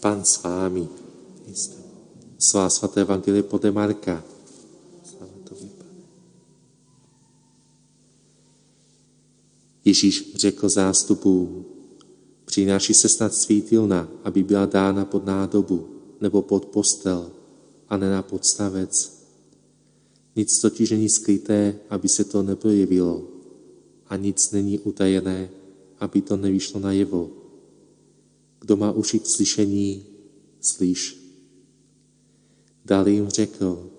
Pan s vámi. Svá svaté evangelie podle Marka. Ježíš řekl zástupům, přináší se snad svítilna, aby byla dána pod nádobu nebo pod postel a ne na podstavec. Nic totiž není skryté, aby se to neprojevilo a nic není utajené, aby to nevyšlo najevo. Kdo má uši k slyšení, slyš. Dále jim řekl,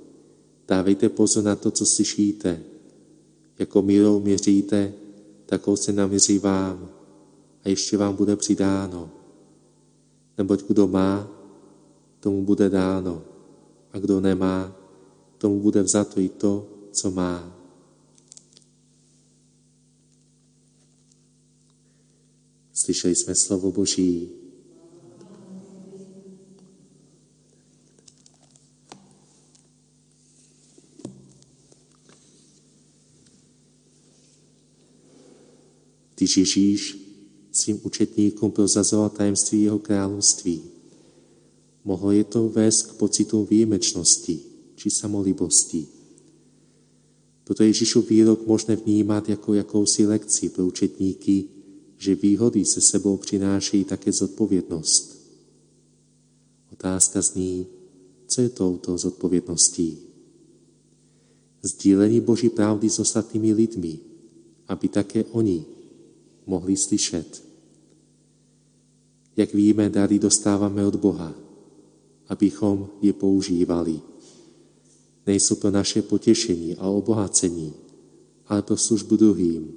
dávejte pozor na to, co slyšíte. Jako mírou měříte, takovou se naměří vám a ještě vám bude přidáno. Neboť kdo má, tomu bude dáno. A kdo nemá, tomu bude vzato i to, co má. Slyšeli jsme slovo Boží. Když Ježíš svým učetníkům prozazoval tajemství jeho království, mohlo je to vést k pocitu výjimečnosti či samolibosti. Proto Ježíšův výrok možné vnímat jako jakousi lekci pro učetníky, že výhody se sebou přinášejí také zodpovědnost. Otázka zní, co je touto zodpovědností? Sdílení Boží pravdy s ostatními lidmi, aby také oni mohli slyšet. Jak víme, dary dostáváme od Boha, abychom je používali. Nejsou pro naše potěšení a obohacení, ale pro službu druhým.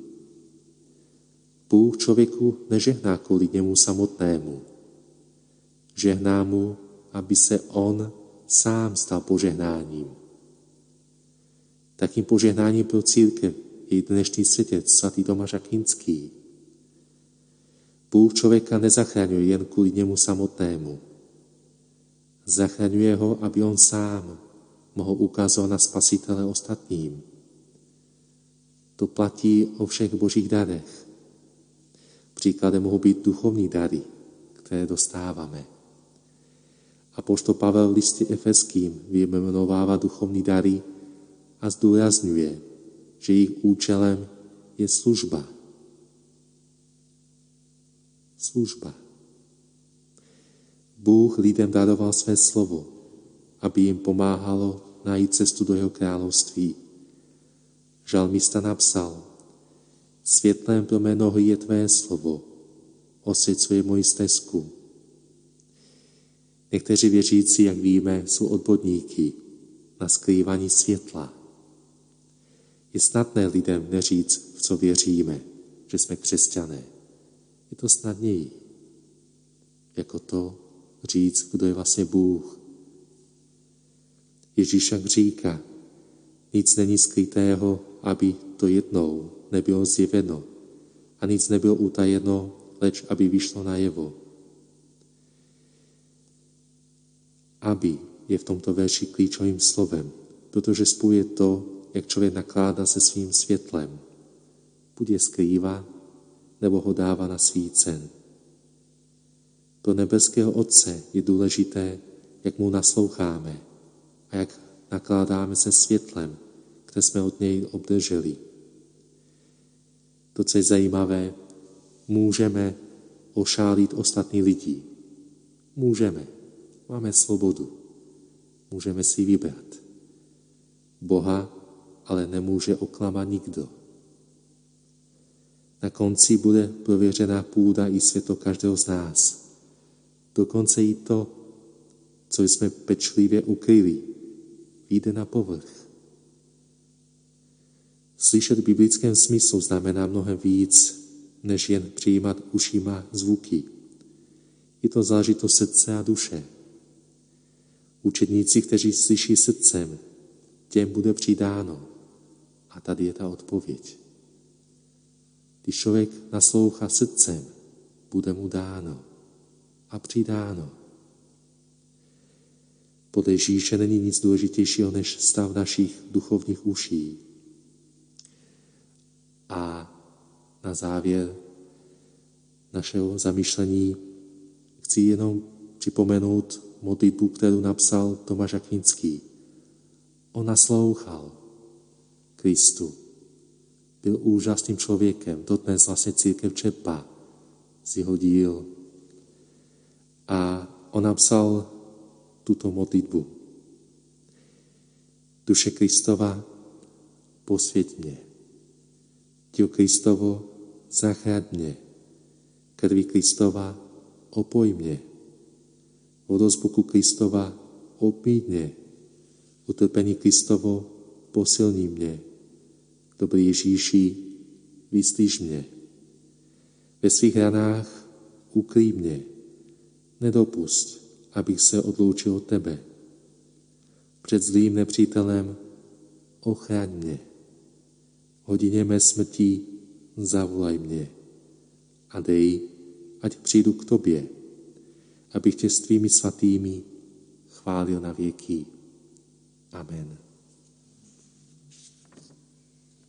Bůh člověku nežehná kvůli němu samotnému. Žehná mu, aby se on sám stal požehnáním. Takým požehnáním pro církev je dnešní světec svatý Tomáš Akvinský. Bůh člověka nezachraňuje jen kvůli němu samotnému. Zachraňuje ho, aby on sám mohl ukázat na spasitele ostatním. To platí o všech božích darech. Příkladem mohou být duchovní dary, které dostáváme. A pošto Pavel v listě Efeským vyjmenovává duchovní dary a zdůrazňuje, že jejich účelem je služba. Služba. Bůh lidem daroval své slovo, aby jim pomáhalo najít cestu do jeho království. Žalmista napsal, světlem pro mé nohy je tvé slovo, osvěcuje moji stezku. Někteří věřící, jak víme, jsou odborníky na skrývání světla. Je snadné lidem neříct, v co věříme, že jsme křesťané. Je to snadněji, jako to říct, kdo je vlastně Bůh. Ježíš však říká, nic není skrytého, aby to jednou nebylo zjeveno a nic nebylo utajeno, leč aby vyšlo najevo. Aby je v tomto verši klíčovým slovem, protože spojuje to, jak člověk nakládá se svým světlem. Buď je nebo ho dává na svícen. Pro nebeského Otce je důležité, jak mu nasloucháme a jak nakládáme se světlem, které jsme od něj obdrželi. To, co je zajímavé, můžeme ošálit ostatní lidi. Můžeme. Máme svobodu. Můžeme si vybrat. Boha ale nemůže oklamat nikdo. Na konci bude prověřená půda i světlo každého z nás. Dokonce i to, co jsme pečlivě ukryli, vyjde na povrch. Slyšet v biblickém smyslu znamená mnohem víc, než jen přijímat ušima zvuky. Je to zážitost srdce a duše. Učedníci, kteří slyší srdcem, těm bude přidáno. A tady je ta odpověď. Když člověk naslouchá srdcem, bude mu dáno a přidáno. Podle Ježíše není nic důležitějšího než stav našich duchovních uší. A na závěr našeho zamýšlení chci jenom připomenout modlitbu, kterou napsal Tomáš Akvinský. On naslouchal Kristu. Byl úžasným člověkem. Dodnes vlastně církev čerpá z jeho díl. A on napsal tuto modlitbu. Duše Kristova, posvěť mě. Tělo Kristovo, zachraň mě. Krví Kristova, opoj mě. Vodozbuku Kristova, opíj mě. Utrpení Kristovo, posilní mě. Dobrý Ježíši, vyslíš mě. Ve svých ranách ukrý mě. Nedopust, abych se odloučil od tebe. Před zlým nepřítelem ochraň mě. Hodině mé smrti zavolaj mě a dej, ať přijdu k tobě, abych tě s tvými svatými chválil na věky. Amen.